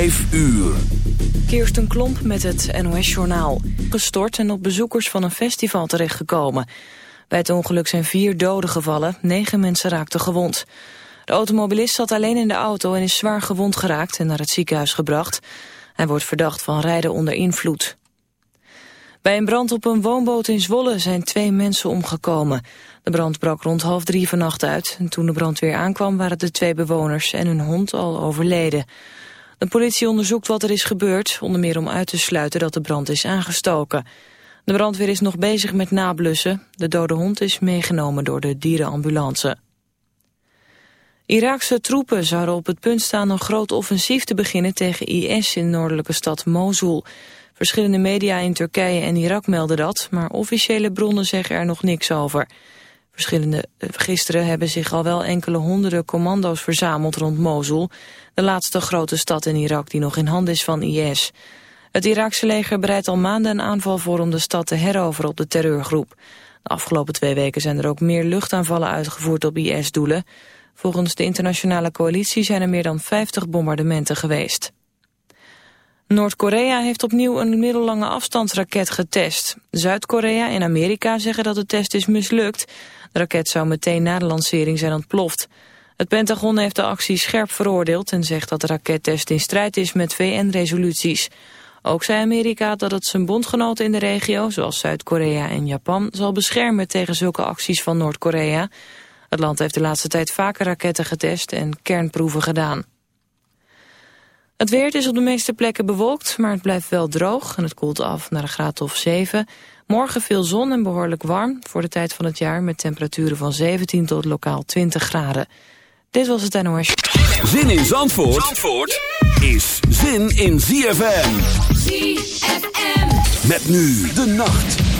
5 uur. Klomp met het NOS-journaal. Gestort en op bezoekers van een festival terechtgekomen. Bij het ongeluk zijn vier doden gevallen, negen mensen raakten gewond. De automobilist zat alleen in de auto en is zwaar gewond geraakt en naar het ziekenhuis gebracht. Hij wordt verdacht van rijden onder invloed. Bij een brand op een woonboot in Zwolle zijn twee mensen omgekomen. De brand brak rond half drie vannacht uit. En toen de brandweer aankwam waren de twee bewoners en hun hond al overleden. De politie onderzoekt wat er is gebeurd, onder meer om uit te sluiten dat de brand is aangestoken. De brandweer is nog bezig met nablussen. De dode hond is meegenomen door de dierenambulance. Iraakse troepen zouden op het punt staan een groot offensief te beginnen tegen IS in de noordelijke stad Mosul. Verschillende media in Turkije en Irak melden dat, maar officiële bronnen zeggen er nog niks over. Verschillende, eh, gisteren hebben zich al wel enkele honderden commando's verzameld rond Mosul, de laatste grote stad in Irak die nog in handen is van IS. Het Iraakse leger bereidt al maanden een aanval voor om de stad te heroveren op de terreurgroep. De afgelopen twee weken zijn er ook meer luchtaanvallen uitgevoerd op IS-doelen. Volgens de internationale coalitie zijn er meer dan 50 bombardementen geweest. Noord-Korea heeft opnieuw een middellange afstandsraket getest. Zuid-Korea en Amerika zeggen dat de test is mislukt. De raket zou meteen na de lancering zijn ontploft. Het Pentagon heeft de actie scherp veroordeeld en zegt dat de rakettest in strijd is met VN-resoluties. Ook zei Amerika dat het zijn bondgenoten in de regio, zoals Zuid-Korea en Japan, zal beschermen tegen zulke acties van Noord-Korea. Het land heeft de laatste tijd vaker raketten getest en kernproeven gedaan. Het weer is op de meeste plekken bewolkt, maar het blijft wel droog en het koelt af naar een graad of 7. Morgen veel zon en behoorlijk warm voor de tijd van het jaar met temperaturen van 17 tot lokaal 20 graden. Dit was het NOS. Zin in Zandvoort, Zandvoort is zin in ZFM. ZFM. Met nu de nacht.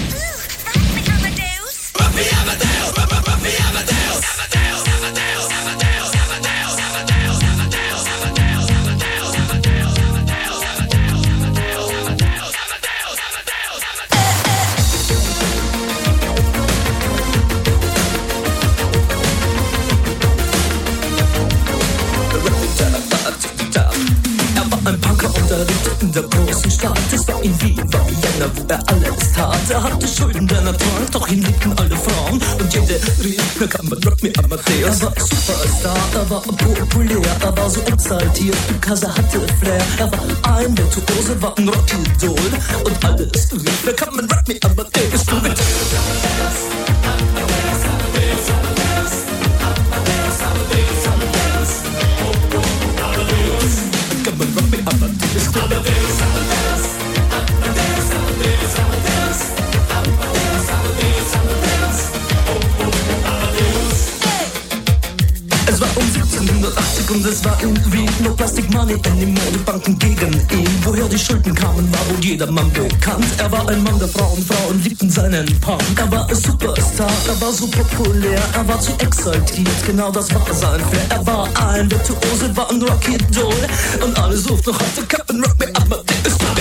Lebte in der großen Stadt. Es war in Wien, war Vienna, wo er alles tat. Er hatte Schulden, der Natur, doch ihn liebten alle Frauen. Und jede rief, na kann man Rock me Amadeus. Er war Superstar, er war populär, er war so exaltiert, er hatte Flair. Er war ein Virtuose, war ein Rockidol. Und alles rief, na kann man Rock me Amadeus. Du mit 1780 und es war Wien No Plastic Money in den Modebanken gegen ihn. Woher die Schulden kamen, war wohl jedermann bekannt. Er war ein Mann der Frauen, Frauen liebten seinen Punk. Er war ein Superstar, er war so populär Er war zu exaltiert, genau das war sein Flair. Er war ein Virtuose, war ein Rocky Doll. Und alle suchten heute Captain Rock Me Amadeus Come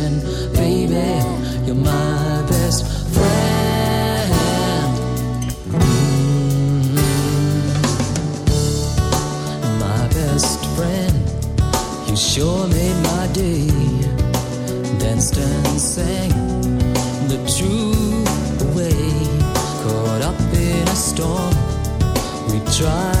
sure made my day. Danced and sang the true way. Caught up in a storm, we tried.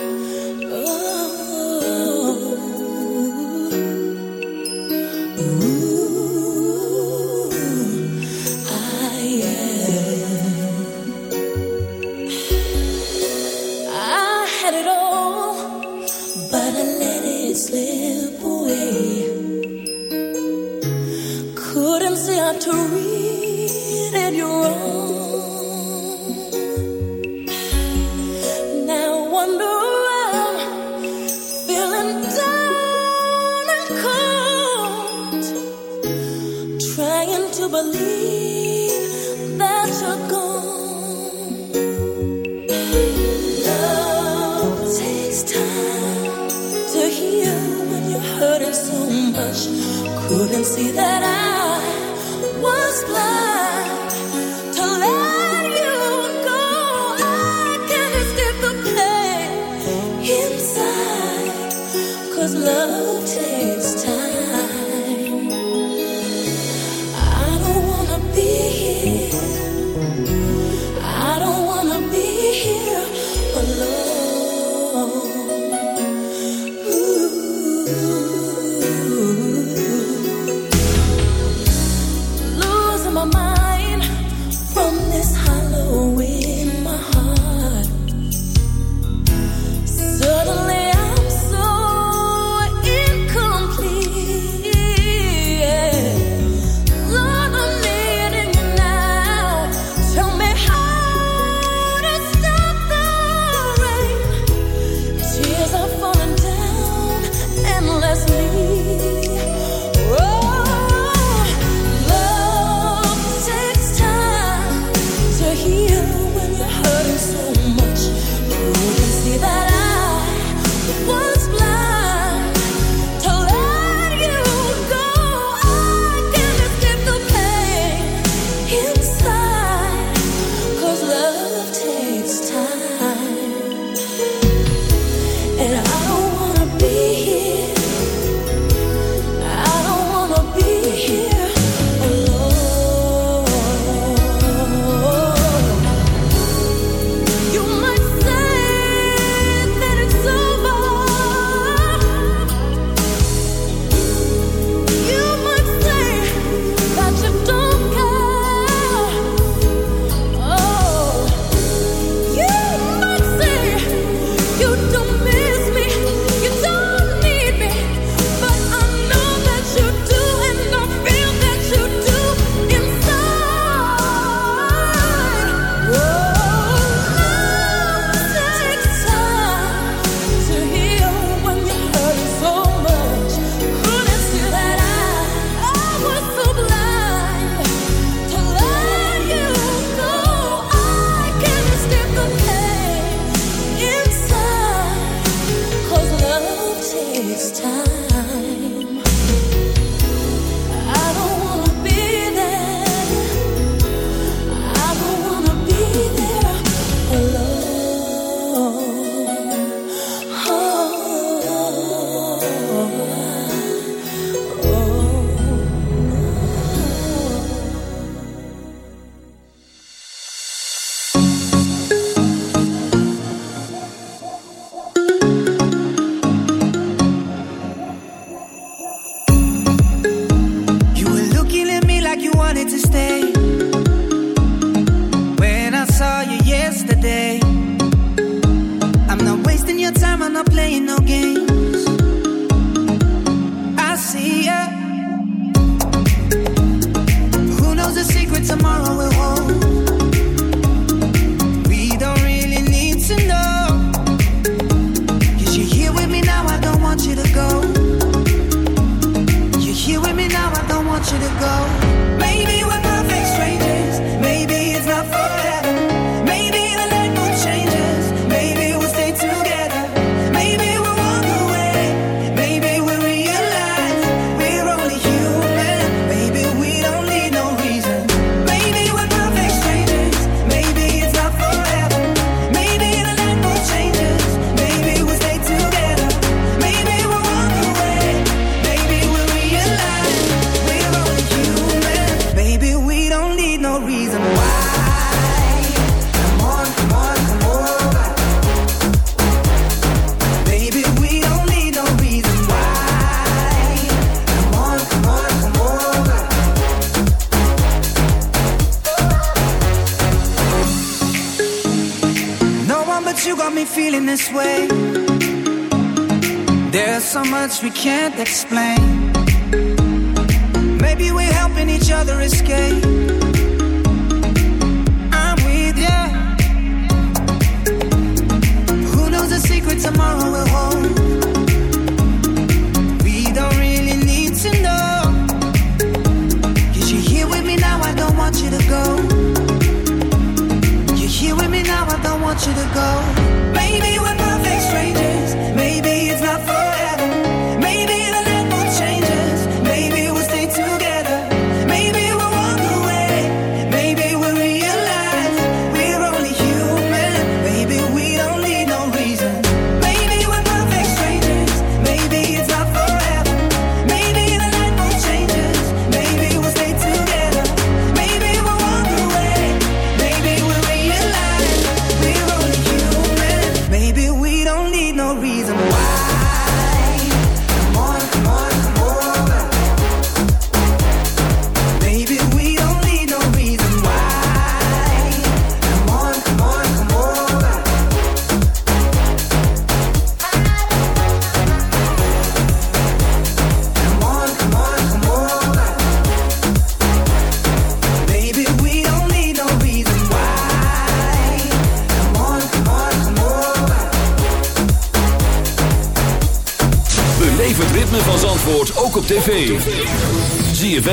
We can't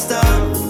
stop.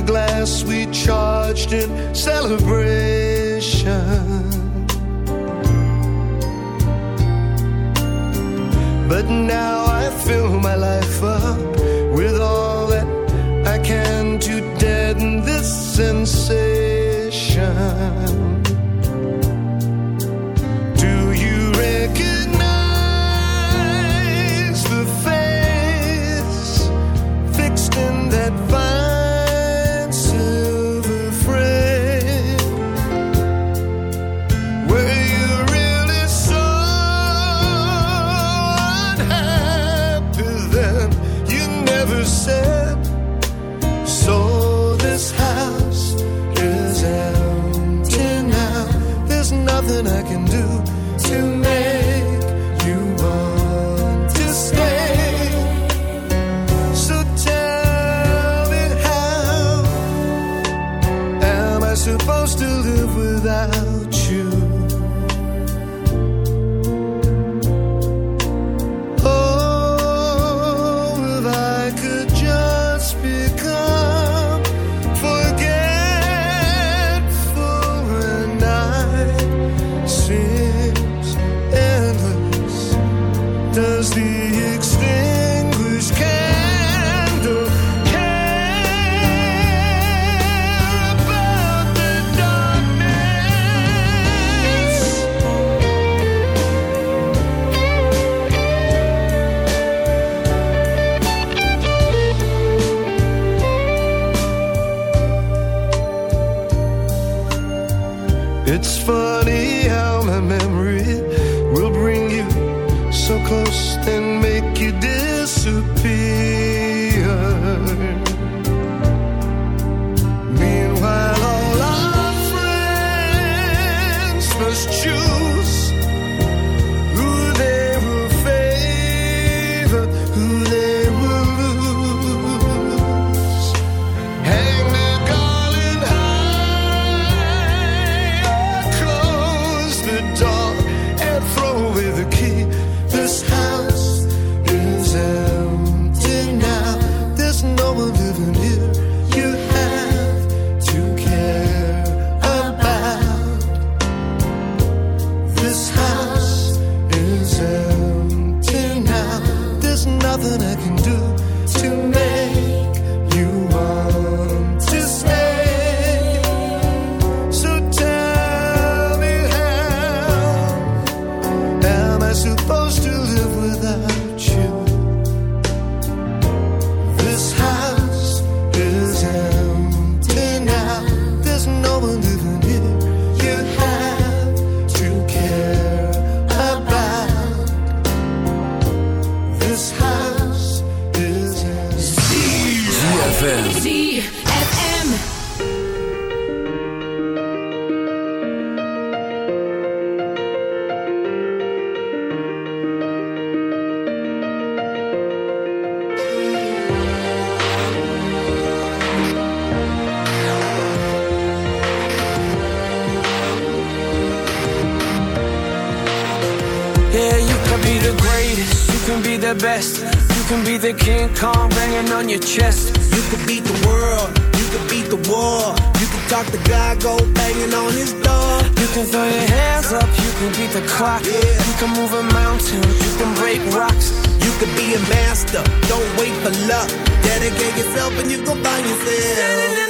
the glass we charged in celebration. But now I fill my life up you said. So this house is empty now. There's nothing I can do to make on your chest. You could beat the world, you could beat the war. You could talk to God, go banging on his door. You can throw your hands up, you can beat the clock. Yeah. You can move a mountain, you can break rocks. You could be a master, don't wait for luck. Dedicate yourself and you go find yourself.